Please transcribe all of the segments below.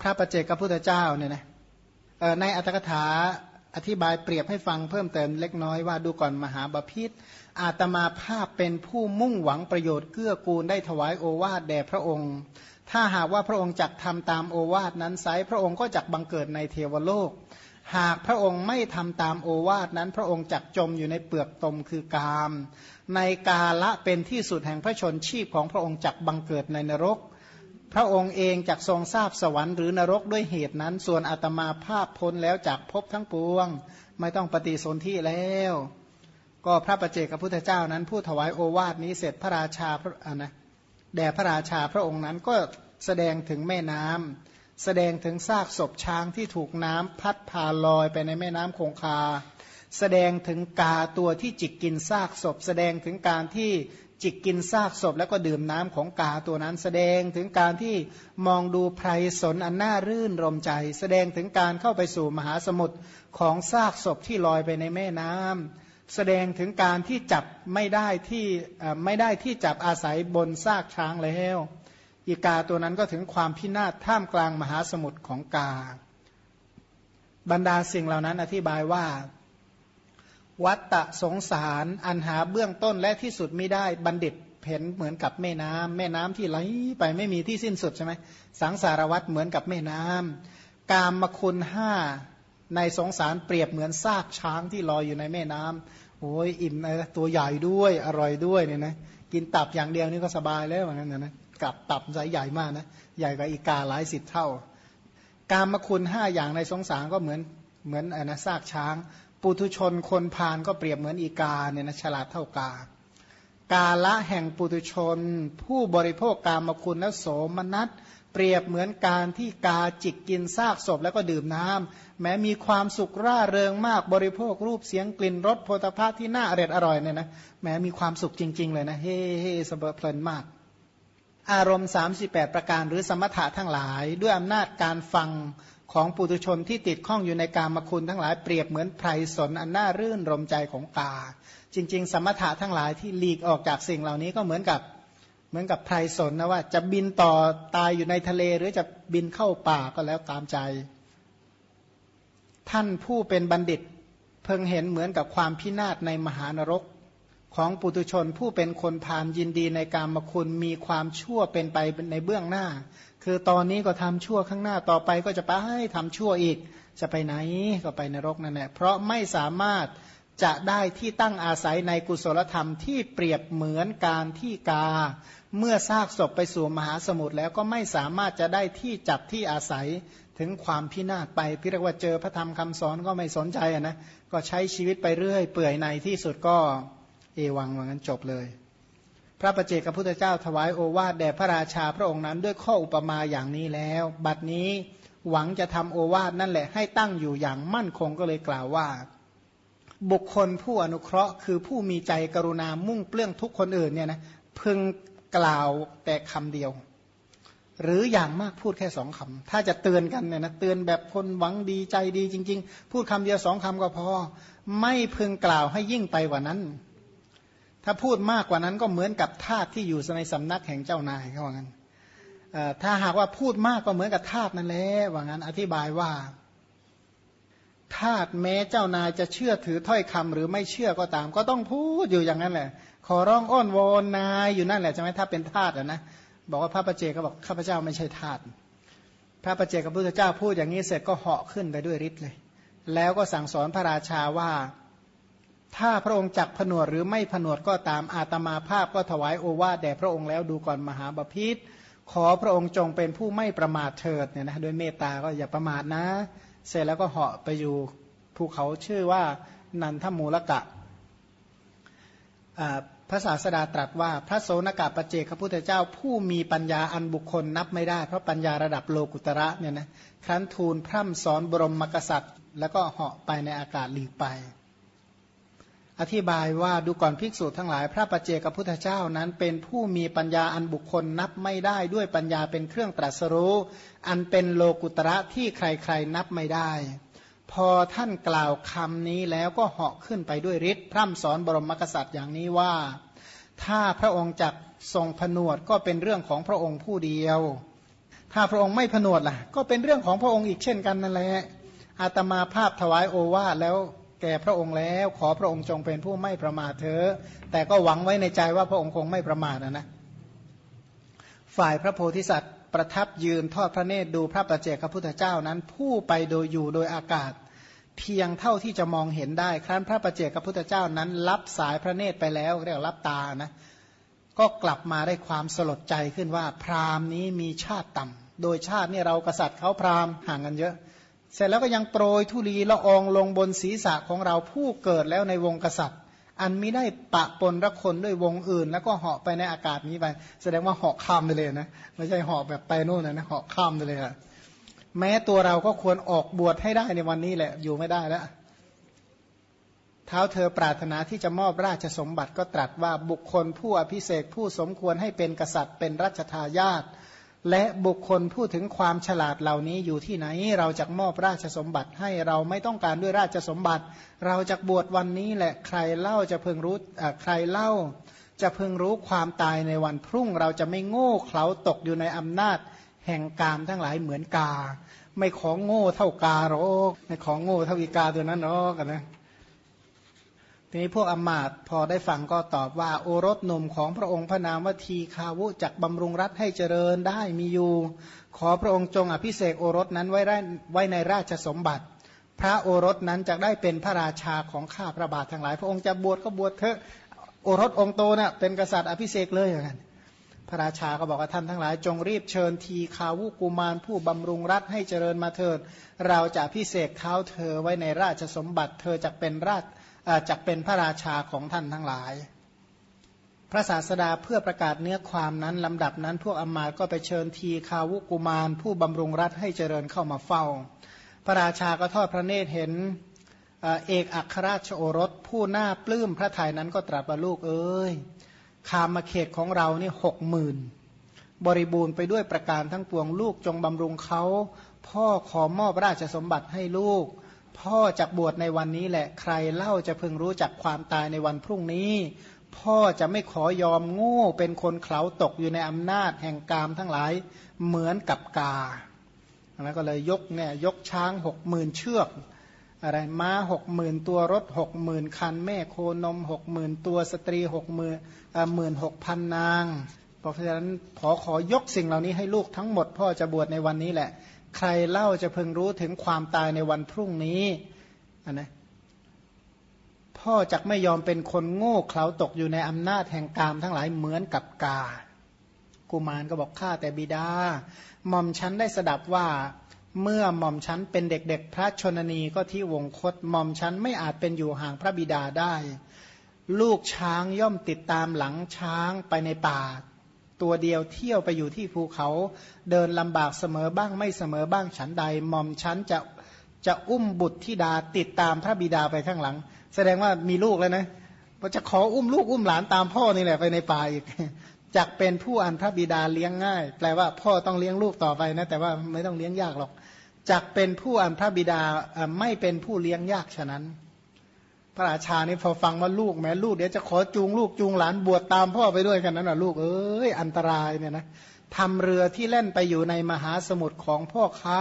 พระประเจกพระพุทธเจ้าเนี่ยนะในอัตถกถาอธิบายเปรียบให้ฟังเพิ่มเติมเล็กน้อยว่าดูก่อนมหาบาพิษอาตมาภาพเป็นผู้มุ่งหวังประโยชน์เกื้อกูลได้ถวายโอวาทแด่พระองค์ ถ้าหากว่าพระองค์จักทำตามโอวาทนั้นไซพระองค์ก็จักบังเกิดในเทวโลก หากพระองค์ไม่ทำตามโอวาทนั้นพระองค์จักจมอยู่ในเปลือกตมคือกาม ในกาละเป็นที่สุดแห่งพระชนชีพของพระองค์จักบังเกิดในนรก พระองค์เองจักทรงทราบสวรรค์หรือนรกด้วยเหตุนั้น ส่วนอาตมาภาพพ้นแล้วจากพบทั้งปวง ไม่ต้องปฏิสนธิแล้ว ก็พระประเจกับพุทธเจ้านั้น ผู้ถวายโอวาทนี้เสร็จพระราชาพระนะแด่พระราชาพระองค์นั้นก็แสดงถึงแม่น้ำแสดงถึงซากศพช้างที่ถูกน้ำพัดพาลอยไปในแม่น้ำคงคา แสดงถึงกาตัวที่จิกกินซากศพ แสดงถึงการที่ จิกกินซากศพแล้วก็ดื่มน้ำของกาตัวนั้น แสดงถึงการที่มองดูไพรสนอันน่ารื่นรมใจ แสดงถึงการเข้าไปสู่มหาสมุทรของซากศพที่ลอยไปในแม่น้ำแสดงถึงการที่จับไม่ได้ที่ไม่ได้ที่จับอาศัยบนซากช้างแล้วอีกาตัวนั้นก็ถึงความพินาศท่ามกลางมหาสมุทรของกา บรรดาสิ่งเหล่านั้นอธิบายว่า วัตตะสงสารอันหาเบื้องต้นและที่สุดไม่ได้บัณฑิตเห็นเหมือนกับแม่น้ำแม่น้ำที่ไหลไปไม่มีที่สิ้นสุดใช่ไหมสังสารวัตรเหมือนกับแม่น้ำกามมคุณห้าในสงสารเปรียบเหมือนซากช้างที่ลอยอยู่ในแม่น้ำโอ้ยอิ่มนะตัวใหญ่ด้วยอร่อยด้วยเนี่ยนะกินตับอย่างเดียวนี่ก็สบายแล้วเหมือนกันนะกับตับใหญ่ใหญ่มากนะใหญ่กว่าอีกาหลายสิบเท่า การมคุณห้าอย่างในสงสารก็เหมือนเหมือนอนะซากช้าง ปุถุชนคนพานก็เปรียบเหมือนอีกาเนี่ยนะฉลาดเท่ากากาละแห่งปุถุชน ผู้บริโภคกามคุณและโสมนัสเปรียบเหมือนการที่กาจิกกินซากศพแล้วก็ดื่มน้ำแม้มีความสุขร่าเริงมากบริโภครูปเสียงกลิ่นรสโพธภาที่น่าอร่อยอร่อยเนี่ยนะแม้มีความสุขจริง ๆ เลยนะเฮ้เฮ้สบเพลินมาก อารมณ์ 38 ประการหรือสมถะทั้งหลาย ด้วยอำนาจการฟัง ของปุถุชนที่ติดข้องอยู่ในการมคุณทั้งหลายเปรียบเหมือนไพรสนอันน่ารื่นรมใจของกาจริง ๆ สมถะทั้งหลายที่หลีกออกจากสิ่งเหล่านี้ก็เหมือนกับเหมือนกับไพรสนนะว่า จะบินต่อตายอยู่ในทะเลหรือจะบินเข้าป่าก็แล้วตามใจ ท่านผู้เป็นบัณฑิต เพิ่งเห็นเหมือนกับความพินาศในมหานรกของปุตุชนผู้เป็นคนพานยินดีในการมคุณมีความชั่วเป็นไปในเบื้องหน้า คือตอนนี้ก็ทำชั่วข้างหน้าต่อไปก็จะไปให้ทำชั่วอีก จะไปไหนก็ไปนรกนั่นแหละเพราะไม่สามารถจะได้ที่ตั้งอาศัยในกุศลธรรมที่เปรียบเหมือนการที่กา เมื่อซากศพไปสู่มหาสมุทรแล้วก็ไม่สามารถจะได้ที่จับที่อาศัยถึงความพินาศไปพี่เรียกว่าเจอพระธรรมคำสอนก็ไม่สนใจนะก็ใช้ชีวิตไปเรื่อย เปื่อยในที่สุดก็เอวังว่างั้นจบเลย พระประเจกับพุทธเจ้าถวายโอวาทแด่พระราชาพระองค์นั้นด้วยข้ออุปมาอย่างนี้แล้ว บัดนี้หวังจะทำโอวาทนั่นแหละให้ตั้งอยู่อย่างมั่นคงก็เลยกล่าวว่า บุคคลผู้อนุเคราะห์ คือผู้มีใจกรุณามุ่งเปลื้องทุกคนอื่นเนี่ยนะพึงกล่าวแต่คำเดียว หรืออย่างมากพูดแค่สองคำถ้าจะเตือนกันเนี่ยนะเตือนแบบคนหวังดีใจดีจริง ๆ พูดคำเดียวสองคำก็พอ ไม่พึงกล่าวให้ยิ่งไปกว่านั้น ถ้าพูดมากกว่านั้นก็เหมือนกับทาสที่อยู่ในสำนักแห่งเจ้านายเขาว่างั้นถ้าหากว่าพูดมากก็เหมือนกับทาสนั่นแหละว่างั้น อธิบายว่าทาสแม้เจ้านายจะเชื่อถือถ้อยคำหรือไม่เชื่อก็ตาม ก็ต้องพูดอยู่อย่างนั้นแหละ ขอร้องอ้อนวอนนายอยู่นั่นแหละใช่ไหมถ้าเป็นทาสนะ บอกว่าพระประเจก็บอกข้าพเจ้าไม่ใช่ทาสพระประเจกับพระพุทธเจ้าพูดอย่างนี้เสร็จก็เหาะขึ้นไปด้วยฤทธิ์เลย แล้วก็สั่งสอนพระราชาว่า ถ้าพระองค์จักผนวดหรือไม่ผนวดก็ตามอาตมาภาพก็ถวายโอวาทแด่พระองค์แล้วดูก่อนมหาบาพิษขอพระองค์จงเป็นผู้ไม่ประมาทเถิดเนี่ยนะโดยเมตตาก็อย่าประมาทนะ เสร็จแล้วก็เหาะไปอยู่ภูเขาชื่อว่านันทมูลกะพระศาสดาตรัสว่าพระโสนกาปเจกพระพุทธเจ้า ผู้มีปัญญาอันบุคคลนับไม่ได้ เพราะปัญญาระดับโลกุตระเนี่ยนะครั้นทูลพร่ำสอนบรมมกษัตริย์ แล้วก็เหาะไปในอากาศหลีกไป อธิบายว่าดูก่อนภิกษุทั้งหลาย พระปเจกพุทธเจ้านั้น เป็นผู้มีปัญญาอันบุคคลนับไม่ได้ด้วยปัญญาเป็นเครื่องตรัสรู้ อันเป็นโลกุตระที่ใครๆนับไม่ได้ พอท่านกล่าวคำนี้แล้วก็เหาะขึ้นไปด้วยฤทธิ์พร่ำสอนบรมกษัตริย์อย่างนี้ว่า ถ้าพระองค์จักทรงผนวดก็เป็นเรื่องของพระองค์ผู้เดียว ถ้าพระองค์ไม่ผนวดล่ะ ก็เป็นเรื่องของพระองค์อีกเช่นกันนั่นแหละอาตมาภาพถวายโอวาทแล้ว แก่พระองค์แล้ว ขอพระองค์จงเป็นผู้ไม่ประมาทเถอะแต่ก็หวังไว้ในใจว่าพระองค์คงไม่ประมาทนะนะฝ่ายพระโพธิสัตว์ประทับยืนทอดพระเนตรดูพระประเจกพระพุทธเจ้านั้น ผู้ไปโดยอยู่โดยอากาศ เพียงเท่าที่จะมองเห็นได้ ครั้นพระประเจกพระพุทธเจ้านั้น รับสายพระเนตรไปแล้วเรียกรับตานะก็กลับมาได้ความสลดใจขึ้นว่าพราหมณ์นี้มีชาติต่ำโดยชาตินี่เรากษัตริย์เขาพราหมณ์ห่างกันเยอะ เสร็จแล้วก็ยังโปรยทุลีละอองลงบนศีรษะของเราผู้เกิดแล้วในวงกษัตริย์ อันมิได้ปะปนรักคนด้วยวงอื่น แล้วก็เหาะไปในอากาศนี้ไป แสดงว่าเหาะข้ามไปเลยนะไม่ใช่เหาะแบบไปโน่นนะเหาะข้ามไปเลยอะแม้ตัวเราก็ควรออกบวชให้ได้ในวันนี้แหละ อยู่ไม่ได้แล้วเท้าเธอปรารถนาที่จะมอบราชสมบัติก็ตรัสว่าบุคคลผู้อภิเศกผู้สมควรให้เป็นกษัตริย์เป็นรัชทายาท และบุคคลพูดถึงความฉลาดเหล่านี้อยู่ที่ไหน เราจะมอบราชสมบัติให้เราไม่ต้องการด้วยราชสมบัติ เราจะบวชวันนี้แหละใครเล่าจะเพิ่งรู้ใครเล่า จะเพิ่งรู้ความตายในวันพรุ่ง เราจะไม่โง่เขลาตกอยู่ในอำนาจ แห่งกามทั้งหลายเหมือนกา ไม่ของโง่เท่ากาหรอกไม่ของโง่เท่าอีกาตัวนั้นหรอกนะ ทีนี้พวกอมาตพอได้ฟังก็ตอบว่าโอรสหนุ่มของพระองค์พระนามวทีคาวุจักบำรุงรัฐให้เจริญได้มีอยู่ ขอพระองค์จงอภิเษกโอรสนั้นไว้ไว้ในราชสมบัติ พระโอรสนั้นจะได้เป็นพระราชาของข้าพระบาททั้งหลาย พระองค์จะบวชก็บวชเถอะโอรสองค์โตเนะ่ยเป็นกษัตริย์อภิเษกเลยอย่างนั้นพระราชาก็บอกว่าท่านทั้งหลาย จงรีบเชิญทีคาวุกุมารผู้บำรุงรัฐให้เจริญมาเถิด เราจะพิเศษเท้าเธอไว้ในราชสมบัติ เธอจะเป็นราช จะเป็นพระราชาของท่านทั้งหลาย พระศาสดาเพื่อประกาศเนื้อความนั้นลำดับนั้นพวกอมาตก็ไปเชิญทีคาวุกุมาร ผู้บำรุงรัฐให้เจริญเข้ามาเฝ้า พระราชาก็ทอดพระเนตรเห็นเอกอัครราชโอรสผู้หน่าปลื้มพระทัยนั้นก็ตรัสว่าลูกเอ้ยคามาเขตของเรานี่หกหมื่นบริบูรณ์ไปด้วยประการทั้งปวงลูกจงบำรุงเขา พ่อขอมอบราชสมบัติให้ลูก พ่อจะบวชในวันนี้แหละใครเล่าจะพึงรู้จักความตายในวันพรุ่งนี้ พ่อจะไม่ขอยอมโง่เป็นคนเขาตกอยู่ในอำนาจแห่งกามทั้งหลายเหมือนกับกาแล้วก็เลยยกเนี่ยยกช้างหกหมื่นเชือกอะไรม้าหกหมื่นตัวรถหกหมื่นคัน แม่โคนมหกหมื่นตัวสตรีหกหมื่นหมื่นหกพันนาง เพราะฉะนั้นขอขอยกสิ่งเหล่านี้ให้ลูกทั้งหมด พ่อจะบวชในวันนี้แหละ ใครเล่าจะพึงรู้ถึงความตายในวันพรุ่งนี้นนะพ่อจักไม่ยอมเป็นคนโง่เขลาตกอยู่ในอำนาจแห่งกามทั้งหลายเหมือนกับกา กุมารก็บอกข้าแต่บิดาหม่อมชั้นได้สดับว่าเมื่อหม่อมชั้นเป็นเด็กๆ พระชนนีก็ที่วงคตหม่อมชั้นไม่อาจเป็นอยู่ห่างพระบิดาได้ ลูกช้างย่อมติดตามหลังช้างไปในป่า ตัวเดียวเที่ยวไปอยู่ที่ภูเขา เดินลำบากเสมอบ้างไม่เสมอบ้างฉันใดหม่อมฉันจะจะอุ้มบุตรธิดาติดตามพระบิดาไปข้างหลัง แสดงว่ามีลูกแล้วนะว่าจะขออุ้มลูกอุ้มหลานตามพ่อนี่แหละไปในป่าอีกจักเป็นผู้อันพระบิดาเลี้ยงง่าย แปลว่าพ่อต้องเลี้ยงลูกต่อไปนะ แต่ว่าไม่ต้องเลี้ยงยากหรอกจักเป็นผู้อันพระบิดาไม่เป็นผู้เลี้ยงยากฉะนั้น พระราชานี่พอฟังว่าลูกแม้ลูกเดี๋ยวจะขอจูงลูกจูงหลานบวชตามพ่อไปด้วยกันนั้นนะลูกเอ้ยอันตรายเนี่ยนะทำเรือที่เล่นไปอยู่ในมหาสมุทรของพ่อค้า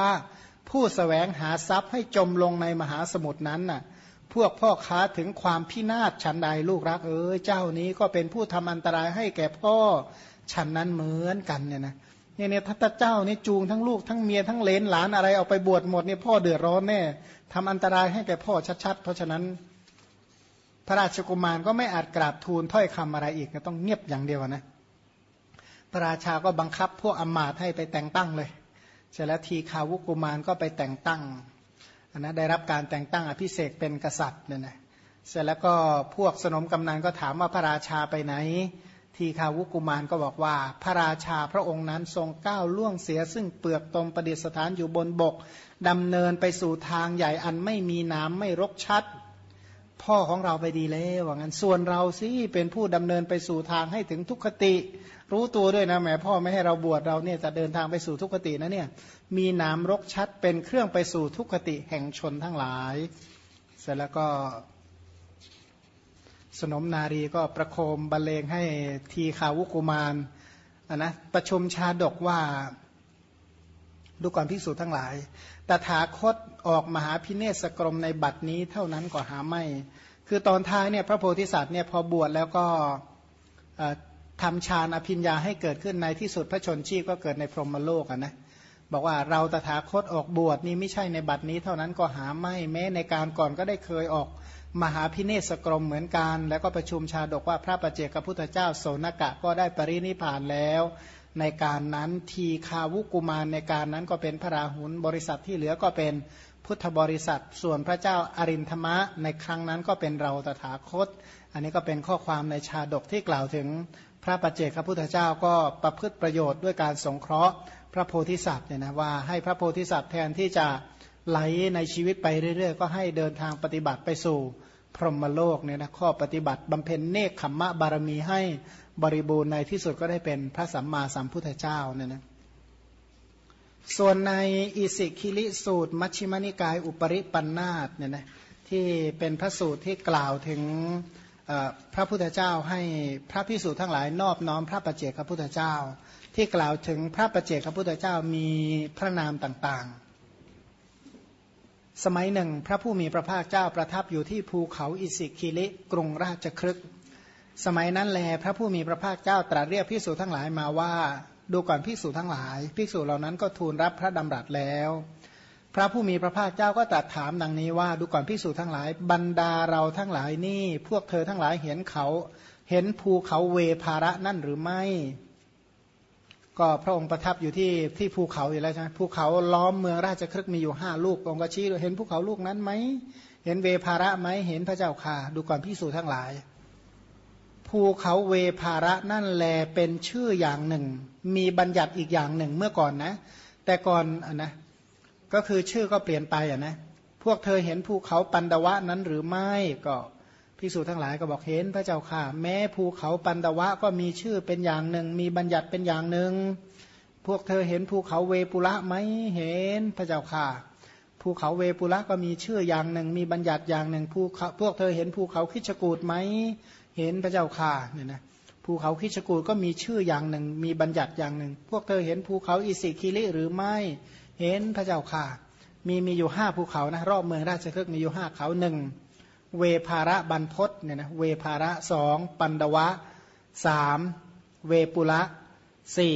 ผู้สแสวงหาทรัพย์ให้จมลงในมหาสมุทรนั้นน่ะ พวกพ่อค้าถึงความพินาศฉันใดลูกรักเอ้ยเจ้านี้ก็เป็นผู้ทำอันตรายให้แก่พ่อฉันนั้นเหมือนกันเนี่ยนะเนี่ยเนี่ยถ้าเจ้านี่จูงทั้งลูกทั้งเมียทั้งเลนหลานอะไรเอาไปบวชหมดเนี่ยพ่อเดือดร้อนแน่ทำอันตรายให้แก่พ่อชัดๆ เพราะฉะนั้น พระราชกุมารก็ไม่อาจกราบทูลถ้อยคำอะไรอีกต้องเงียบอย่างเดียวนะ พระราชาก็บังคับพวกอมาตให้ไปแต่งตั้งเลยเสร็จแล้วทีคาวุกุมารก็ไปแต่งตั้งนนะได้รับการแต่งตั้งอภิเษกเป็นกษัตริย์เนี่ยนะเสร็จแล้วก็พวกสนมกำนันก็ถามว่าพระราชาไปไหน ทีคาวุกุมารก็บอกว่า พระราชาพระองค์นั้นทรงก้าวล่วงเสีย ซึ่งเปลือกตมประดิษฐานอยู่บนบกดำเนินไปสู่ทางใหญ่อันไม่มีน้ำไม่รกชัด พ่อของเราไปดีแล้วว่างั้นส่วนเราสิเป็นผู้ดำเนินไปสู่ทางให้ถึงทุกขติ รู้ตัวด้วยนะแม่พ่อไม่ให้เราบวชเราเนี่ยจะเดินทางไปสู่ทุกขตินะเนี่ยมีนามรกชัดเป็นเครื่องไปสู่ทุกขติแห่งชนทั้งหลาย เสร็จแล้วก็สนมนารีก็ประโคมบรรเลงให้ทีขาวุกุมารนนะประชุมชาดกว่า ดูก่อนภิกษุทั้งหลาย ตถาคตออกมหาพิเนศกรมในบัดนี้เท่านั้นก็หาไม่ คือตอนท้ายเนี่ยพระโพธิสัตว์เนี่ยพอบวชแล้วก็ทำฌานอภิญญาให้เกิดขึ้นในที่สุดพระชนชีพก็เกิดในพรหมโลกนะบอกว่าเราตถาคตออกบวชนี่ไม่ใช่ในบัดนี้เท่านั้นก็หาไม่แม้ในการก่อนก็ได้เคยออกมหาพิเนศกรมเหมือนกัน แล้วก็ประชุมชาดกว่าพระประเจกพุทธเจ้าโสนกะก็ได้ปรินิพานแล้ว ในการนั้นทีคาวุกุมารในการนั้นก็เป็นพระราหุลบริษัทที่เหลือก็เป็นพุทธบริษัท ส่วนพระเจ้าอารินธมะในครั้งนั้นก็เป็นเราตถาคต อันนี้ก็เป็นข้อความในชาดกที่กล่าวถึงพระปัจเจกพระพุทธเจ้าก็ประพฤติประโยชน์ด้วยการสงเคราะห์พระโพธิสัตว์เนี่ยนะว่าให้พระโพธิสัตว์แทนที่จะไหลในชีวิตไปเรื่อย ๆ ก็ให้เดินทางปฏิบัติไปสู่พรหมโลกเนี่ยนะข้อปฏิบัติบำเพ็ญเนคขมมะบารมีให้ บริบูรณ์ในที่สุดก็ได้เป็นพระสัมมาสัมพุทธเจ้าเนี่ยนะส่วนในอิสิคิลิสูตร มัชฌิมนิกาย อุปริปันธาตเนี่ยนะที่เป็นพระสูตรที่กล่าวถึงพระพุทธเจ้าให้พระพิสุทั้งหลายนอบน้อมพระประเจกพระพุทธเจ้า ที่กล่าวถึงพระประเจกพระพุทธเจ้ามีพระนามต่างๆ สมัยหนึ่ง พระผู้มีพระภาคเจ้าประทับอยู่ที่ภูเขาอิสิคิลิกรุงราชครึก สมัยนั้นแลพระผู้มีพระภาคเจ้าตรัสเรียกพิสุทั้งหลายมาว่า ดูก่อนพิสุทั้งหลายพิสุเหล่านั้นก็ทูลรับพระดำรัสแล้ว พระผู้มีพระภาคเจ้าก็ตรัสถามดังนี้ว่าดูก่อนพิสูจทั้งหลาย บรรดาเราทั้งหลายนี่ พวกเธอทั้งหลายเห็นเขา เห็นภูเขาเวภาระนั่นหรือไม่ ก็พระองค์ประทับอยู่ที่ที่ภูเขาอยู่แล้วใช่ไหมภูเขาล้อมเมืองราชครึกมีอยู่ห้าลูกองค์ก็ชี้เห็นภูเขาลูกนั้นไหมเห็นเวภาระไหมเห็นพระเจ้าค่ะ ดูก่อนพิสูจทั้งหลาย ภูเขาเวภาระนั่นแลเป็นชื่ออย่างหนึ่ง มีบัญญัติอีกอย่างหนึ่งเมื่อก่อนนะ แต่ก่อนอนะก็คือชื่อก็เปลี่ยนไปอะนะพวกเธอเห็นภูเขาปันดวะนั้นหรือไม่ก็พิสูจทั้งหลายก็บอกเห็นพระเจ้าค่ะ แม้ภูเขาปันดวะก็มีชื่อเป็นอย่างหนึ่ง มีบัญญัติเป็นอย่างหนึ่ง พวกเธอเห็นภูเขาเวปุระไหมเห็นพระเจ้าค่ะ ภูเขาเวปุระก็มีชื่ออย่างหนึ่ง มีบัญญัติอย่างหนึ่งภูเขาพวกเธอเห็นภูเขาคิชกูดไหม เห็นพระเจ้าค่ะเนี่ยนะภูเขาคิชกูดก็มีชื่ออย่างหนึ่ง มีบัญญัติอย่างหนึ่ง พวกเธอเห็นภูเขาอิสิคิริหรือไม่เห็นพระเจ้าค่ะ มีมีอยู่ห้าภูเขานะรอบเมืองราชคฤห์มีอยู่ห้าเขาหนึ่งเวภาระบันพศเนี่ยนะเวภาระสองปันดวะสามเวปุระสี่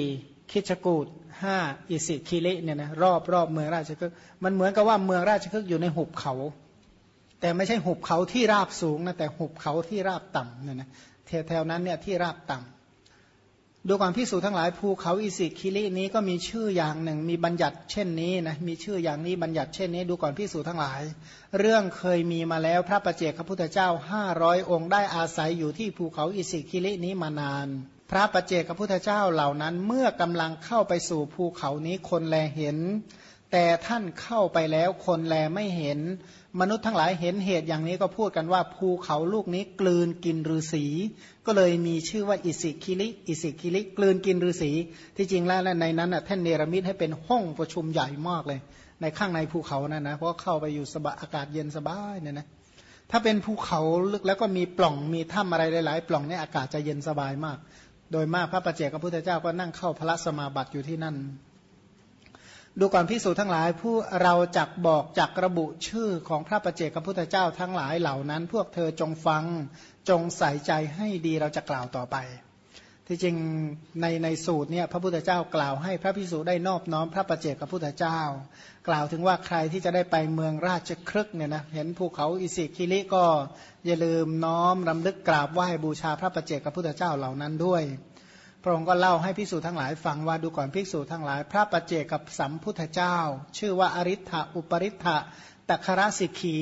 คิชกูดห้าอิสิคิลิเนี่ยนะรอบรอบเมืองราชคฤห์มันเหมือนกับว่าเมืองราชคฤห์อยู่ในหุบเขา แต่ไม่ใช่หุบเขาที่ราบสูงนะแต่หุบเขาที่ราบต่ำเนี่ยนะแถวๆนั้นเนี่ยที่ราบต่ำดูความพิสูจทั้งหลายภูเขาอิสิคิลินี้ก็มีชื่ออย่างหนึ่ง มีบัญญัติเช่นนี้นะมีชื่ออย่างนี้บัญญัติเช่นนี้ดูก่อนพิสูจทั้งหลาย เรื่องเคยมีมาแล้วพระประเจกพระพุทธเจ้าห้าร้อยองค์ได้อาศัยอยู่ที่ภูเขาอิสิคิลินี้มานาน พระประเจกพระพุทธเจ้าเหล่านั้นเมื่อกำลังเข้าไปสู่ภูเขานี้คนแลเห็น แต่ท่านเข้าไปแล้วคนแลไม่เห็น มนุษย์ทั้งหลายเห็นเหตุอย่างนี้ก็พูดกันว่าภูเขาลูกนี้กลืนกินฤาษีก็เลยมีชื่อว่าอิสิคิลิอิสิคิลิกลืนกินฤาษีที่จริงแล้วในนั้นท่านเนรมิตให้เป็นห้องประชุมใหญ่มากเลย ในข้างในภูเขานั่นนะเพราะเข้าไปอยู่สบายอากาศเย็นสบายเนี่ยนะถ้าเป็นภูเขาลึกแล้วก็มีปล่องมีถ้ำอะไรหลาย ๆ ปล่องเนี่ยอากาศจะเย็นสบายมาก โดยมากพระประเจกพระพุทธเจ้าก็นั่งเข้าพระสมาบัติอยู่ที่นั่น ดูก่อนพิสูจน์ทั้งหลายผู้เราจักบอกจักระบุชื่อของพระประเจกพระพุทธเจ้าทั้งหลายเหล่านั้น พวกเธอจงฟังจงใส่ใจให้ดีเราจะกล่าวต่อไป ที่จริงในในสูตรเนี่ยพระพุทธเจ้ากล่าวให้พระพิสูจน์ได้นอบน้อมพระประเจกพระพุทธเจ้า กล่าวถึงว่าใครที่จะได้ไปเมืองราชครึกเนี่ยนะเห็นภูเขาอิสิคิลิก็อย่าลืมน้อมรำลึกกราบไหว้บูชาพระประเจกพระพุทธเจ้าเหล่านั้นด้วย พระองค์ก็เล่าให้ภิกษุทั้งหลายฟังว่าดูก่อนภิกษุทั้งหลาย พระปัจเจกับสัมพุทธเจ้า ชื่อว่าอริ t ะอุปริ t ะตัคราสิกขี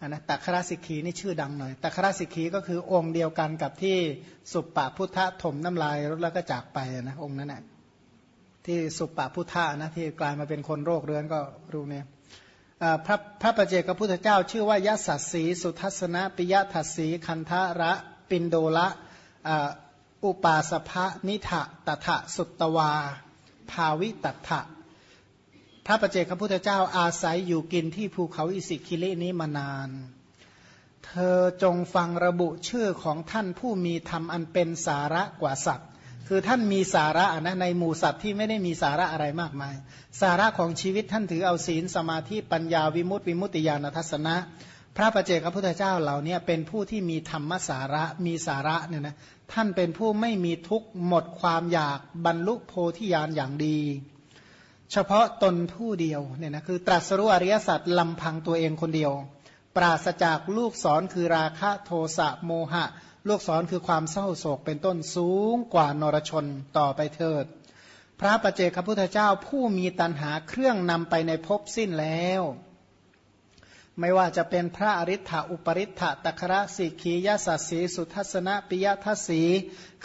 อันนะตัคราสิกขีนี่ชื่อดังหน่อยตัคราสิกขีก็คือองค์เดียวกันกับที่สุปปะพุทธถมน้ำลายรถแล้วก็จากไปนะองค์นั้นนะที่สุปปะพุทธนะที่กลายมาเป็นคนโรคเรื้อนก็รู้เนี่ยพระพระประเจกับพุทธเจ้า ชื่อว่ายะสัสสีสุทัศนะปิยทัสสีคันทะระปินโดละ อุปาสภะนิทะตถะสุตตวา ภาวิตัถะพระประเจกพระพุทธเจ้าอาศัยอยู่กินที่ภูเขาอิสิคิลินี้มานาน เธอจงฟังระบุชื่อของท่านผู้มีธรรมอันเป็นสาระกว่าสัตว์ คือท่านมีสาระนะในหมู่สัตว์ที่ไม่ได้มีสาระอะไรมากมาย สาระของชีวิตท่านถือเอาศีลสมาธิปัญญาวิมุตติวิมุตติญาณทัศนะ พระประเจกพระพุทธเจ้าเหล่านี้เป็นผู้ที่มีธรรมสาระมีสาระเนี่ยนะท่านเป็นผู้ไม่มีทุกข์หมดความอยากบรรลุโพธิญาณอย่างดี เฉพาะตนผู้เดียวเนี่ยนะคือตรัสรู้อริยสัจลำพังตัวเองคนเดียว ปราศจากลูกศรคือราคะโทสะโมหะ ลูกศรคือความเศร้าโศกเป็นต้นสูงกว่านรชนต่อไปเถิด พระประเจกพระพุทธเจ้าผู้มีตันหาเครื่องนำไปในภพสิ้นแล้ว ไม่ว่าจะเป็นพระอริ t อุปริ t ตัคระสิกียสัสสีสุทัศนปิยทัศสี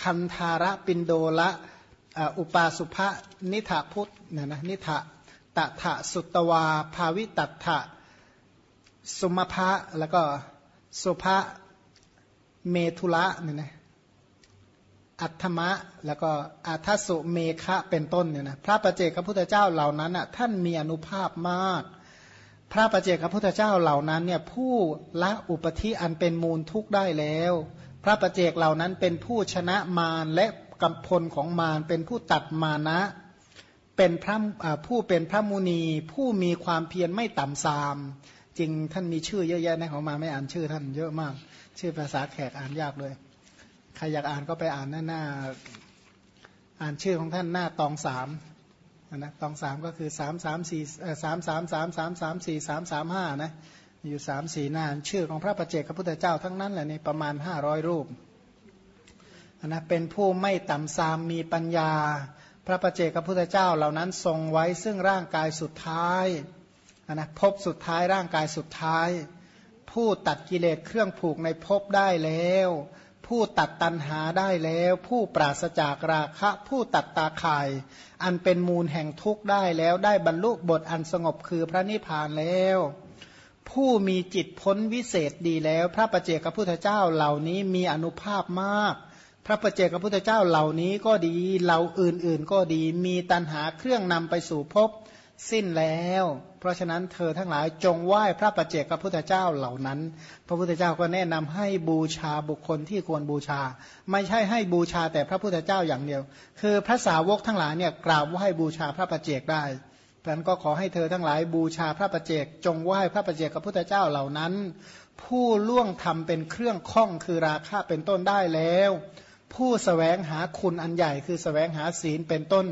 คันธาระปินโดละอุปาสุภะนิธาพุทธเนี่ยนะนิธะตถะสุตวาภาวิตัถะสุมภะแล้วก็สุภะเมทุละเนี่ยนะอัตมะแล้วก็อัทสุเมคะเป็นต้นเนี่ยนะพระประเจกพระพุทธเจ้าเหล่านั้นอะท่านมีอนุภาพมาก พระประเจกพระพุทธเจ้าเหล่านั้นเนี่ยผู้ละอุปธิอันเป็นมูลทุกได้แล้ว พระประเจกเหล่านั้นเป็นผู้ชนะมารและกำพลของมารเป็นผู้ตัดมานะ เป็นพระผู้เป็นพระมุนี ผู้มีความเพียรไม่ต่ำซาม จริงท่านมีชื่อเยอะแยะนะของมาไม่อ่านชื่อท่านเยอะมาก ชื่อภาษาแขกอ่านยากเลยใครอยากอ่านก็ไปอ่านหน้าหน้า อ่านชื่อของท่านหน้าตองสาม นะตองสามก็คือสามสามสี่สามสามสามสามสามสี่สามสามห้านะอยู่สามสี่หน้าชื่อของพระประเจกพระพุทธเจ้าทั้งนั้นแหละในประมาณห้าร้อยรูปนะเป็นผู้ไม่ต่ำซามมีปัญญา พระประเจกพระพุทธเจ้าเหล่านั้นทรงไว้ซึ่งร่างกายสุดท้ายนะพบสุดท้ายร่างกายสุดท้าย ผู้ตัดกิเลสเครื่องผูกในภพได้แล้ว ผู้ตัดตันหาได้แล้ว ผู้ปราศจากราคะ ผู้ตัดตาข่าย อันเป็นมูลแห่งทุกข์ได้แล้วได้บรรลุบทอันสงบคือพระนิพพานแล้ว ผู้มีจิตพ้นวิเศษดีแล้ว พระประเจกขพุทธเจ้าเหล่านี้มีอนุภาพมาก พระประเจกพระพุทธเจ้าเหล่านี้ก็ดีเหล่าอื่นๆก็ดีมีตันหาเครื่องนำไปสู่ภพ สิ้นแล้ว เพราะฉะนั้นเธอทั้งหลายจงไหว้พระประเจกพระพุทธเจ้าเหล่านั้น พระพุทธเจ้าก็แนะนำให้บูชาบุคคลที่ควรบูชา ไม่ใช่ให้บูชาแต่พระพุทธเจ้าอย่างเดียว คือพระสาวกทั้งหลายเนี่ยกราบไหว้บูชาพระประเจกได้เพราะนั้นก็ขอให้เธอทั้งหลายบูชาพระประเจก จงไหว้พระประเจกพระพุทธเจ้าเหล่านั้น ผู้ล่วงทำเป็นเครื่องข้องคือราคาเป็นต้นได้แล้ว ผู้สแสวงหาคุณอันใหญ่คือสแสวงหาศีลเป็นต้น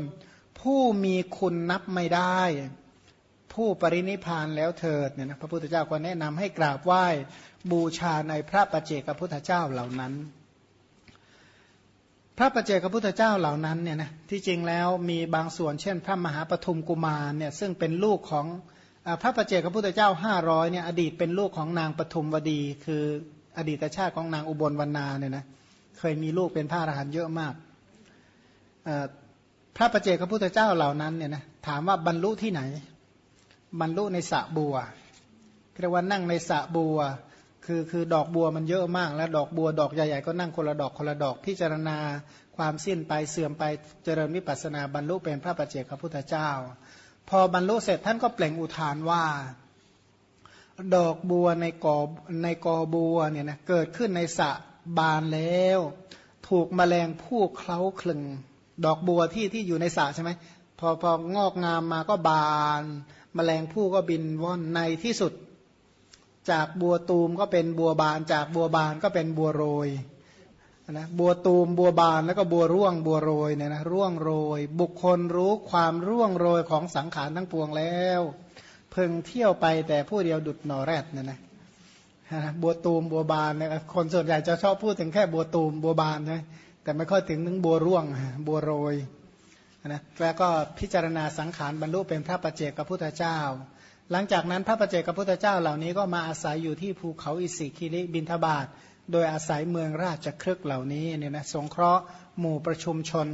ผู้มีคุณนับไม่ได้ ผู้ปรินิพานแล้วเถิดเนี่ยนะพระพุทธเจ้าก็แนะนำให้กราบไหว้บูชาในพระประเจกพุทธเจ้าเหล่านั้น พระประเจกพุทธเจ้าเหล่านั้นเนี่ยนะที่จริงแล้วมีบางส่วนเช่น พระมหาปฐุมกุมารเนี่ยซึ่งเป็นลูกของพระประเจกพุทธเจ้าห้าร้อยเนี่ยอดีตเป็นลูกของนางปฐุมวดี คืออดีตชาติของนางอุบลวรรณาเนี่ยนะเคยมีลูกเป็นพระอรหันต์เยอะมาก พระประเจกพระพุทธเจ้าเหล่านั้นเนี่ยนะถามว่าบรรลุที่ไหน บรรลุในสระบัวเรียกว่านั่งในสระบัว คือคือดอกบัวมันเยอะมาก แล้วดอกบัวดอกใหญ่ๆก็นั่งคนละดอกคนละดอกพิจารณาความสิ้นไปเสื่อมไปเจริญวิปัสนาบรรลุเป็นพระประเจกพระพุทธเจ้า พอบรรลุเสร็จท่านก็เปล่งอุทานว่า ดอกบัวในกอในกอบัวเนี่ยนะเกิดขึ้นในสระบานแล้ว ถูกแมลงผู้เคล้าคลึง ดอกบัวที่ที่อยู่ในสระใช่ไหมพอพองอกงามมาก็บานมแมลงผู้ก็บินว่อนในที่สุด จากบัวตูมก็เป็นบัวบาน จากบัวบานก็เป็นบัวโรยนะบัวตูมบัวบานแล้วก็บัวร่วงบัวโรยเนี่ยนะร่วงโรย บุคคลรู้ความร่วงโรยของสังขารทั้งปวงแล้ว เพิ่งเที่ยวไปแต่ผู้เดียวดุดหนอแรดเนี่ยนะบัวตูมบัวบานเนี่ยคนส่วนใหญ่จะชอบพูดถึงแค่บัวตูมบัวบานใช่ แต่ไม่ค่อยถึงนึงบัวร่วงบัวโรยนะแล้วก็พิจารณาสังขารบรรลุเป็นพระประเจกพระพุทธเจ้า หลังจากนั้นพระประเจกพระพุทธเจ้าเหล่านี้ก็มาอาศัยอยู่ที่ภูเขาอิสิคิริบินทบาทโดยอาศัยเมืองราชครึกเหล่านี้เนี่ยนะสงเคราะห์หมู่ประชุมชน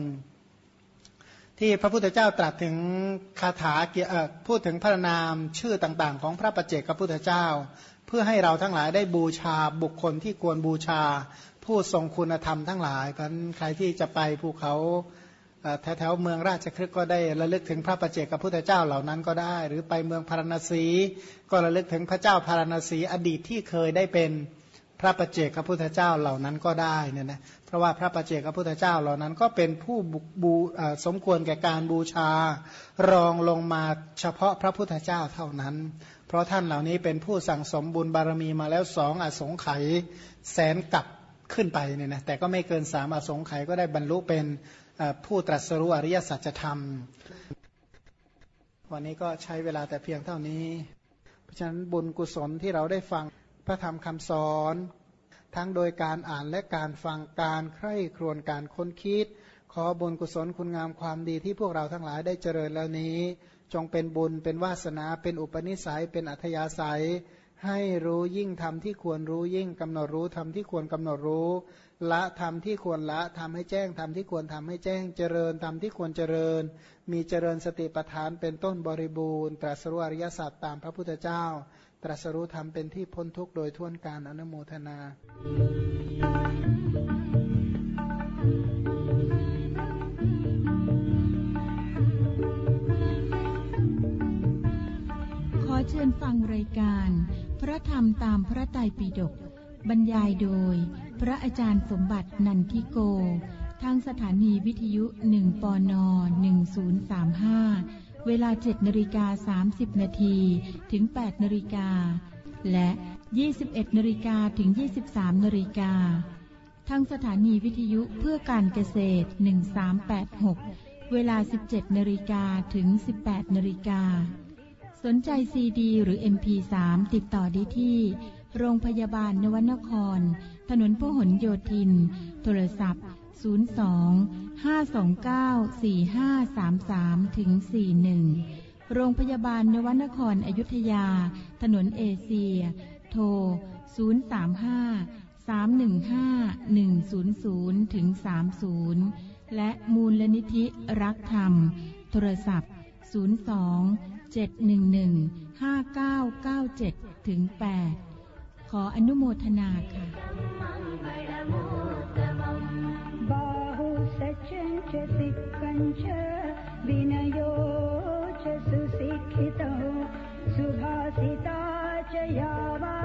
ที่พระพุทธเจ้าตรัสถึงคาถาเกี่ยวพูดถึงพระนามชื่อต่างๆ ของพระประเจกพระพุทธเจ้า เพื่อให้เราทั้งหลายได้บูชาบุคคลที่ควรบูชา ผู้ทรงคุณธรรมทั้งหลายกันใครที่จะไปภูเขาแถวๆเมืองราชครึกก็ได้ระลึกถึงพระประเจกับพุทธเจ้าเหล่านั้นก็ได้ หรือไปเมืองพาราณสี ก็ระลึกถึงพระเจ้าพาราณสีอดีตที่เคยได้เป็นพระประเจกับพุทธเจ้าเหล่านั้นก็ได้เนี่ยนะเพราะว่าพระประเจกพระพุทธเจ้าเหล่านั้นก็เป็นผู้บูสมควรแก่การบูชารองลงมาเฉพาะพระพุทธเจ้าเท่านั้น เพราะท่านเหล่านี้เป็นผู้สั่งสมบุญบารมีมาแล้วสองอสงไขยแสนกับ ขึ้นไปเนี่ยนะแต่ก็ไม่เกินสามอสงไขยก็ได้บรรลุเป็นผู้ตรัสรู้อริยสัจธรรม วันนี้ก็ใช้เวลาแต่เพียงเท่านี้ เพราะฉะนั้นบุญกุศลที่เราได้ฟังพระธรรมคำสอน ทั้งโดยการอ่านและการฟังการใคร่ครวญการค้นคิด ขอบุญกุศลคุณงามความดีที่พวกเราทั้งหลายได้เจริญแล้วนี้ จงเป็นบุญเป็นวาสนาเป็นอุปนิสัยเป็นอัธยาศัย ให้รู้ยิ่งทำที่ควรรู้ยิ่งกำหนดรู้ทำที่ควรกำหนดรู้ ละทำที่ควรละทำให้แจ้งทำที่ควรทำให้แจ้งเจริญทำที่ควรเจริญ มีเจริญสติปัฏฐานเป็นต้นบริบูรณ์ ตรัสรู้อริยสัจตามพระพุทธเจ้า ตรัสรู้ธรรมเป็นที่พ้นทุกข์โดยท่วนการอนุโมทนาขอเชิญฟังรายการ พระธรรมตามพระไตรปิฎกบรรยายโดย พระอาจารย์สมบัตินันทิโก ทางสถานีวิทยุ1ปน1035เวลา7นาฬิกา30นาทีถึง8นาฬิกา และ21นาฬิกาถึง23นาฬิกา ทางสถานีวิทยุเพื่อการเกษตร1386เวลา17นาฬิกาถึง18นาฬิกา สนใจซีดีหรือ MP3 ติดต่อได้ที่ โรงพยาบาลนวนคร ถนนพหลโยธิน โทรศัพท์ 02 529 4533ถึง41 โรงพยาบาลนวนครอยุธยา ถนนเอเชีย โทร 035 315 100ถึง30 และมูลนิธิรักธรรม โทรศัพท์ 02 711-5997 ถึง 8 ขออนุโมทนาค่ะ विनयो च सुशिक्षितौ सुभाषिता च यावा